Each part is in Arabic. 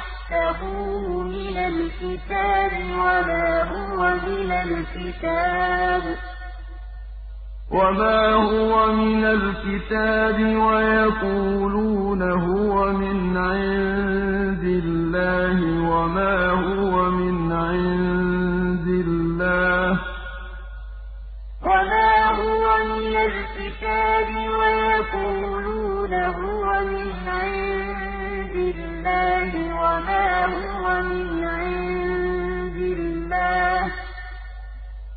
لِتَحْسَبُوهُ مِنَ الْكِتَابِ وَمَا هُوَ مِنَ الْكِتَابِ وَمَا هُوَ مِنَ الْكِتَابِ وَيَقُولُونَ هُوَ مِنْ عِندِ اللَّهِ وَمَا هُوَ مِنْ عِندِ اللَّهِ وَمَا هُوَ مِنَ الْكِتَابِ وَيَقُولُونَ هُوَ اللَّهِ وَمَا هُوَ مِنْ عِندِ اللَّهِ.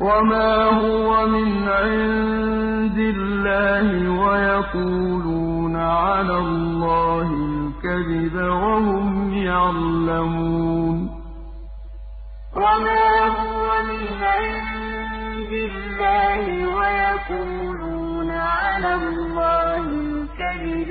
وَمَا هُوَ مِنْ عِندِ اللَّهِ وَيَقُولُونَ عَلَى اللَّهِ الْكَذِبَ وَهُمْ يَعْلَمُونَ. وَمَا هُوَ مِنْ عِندِ اللَّهِ وَيَقُولُونَ عَلَى اللَّهِ الْكَذِبَ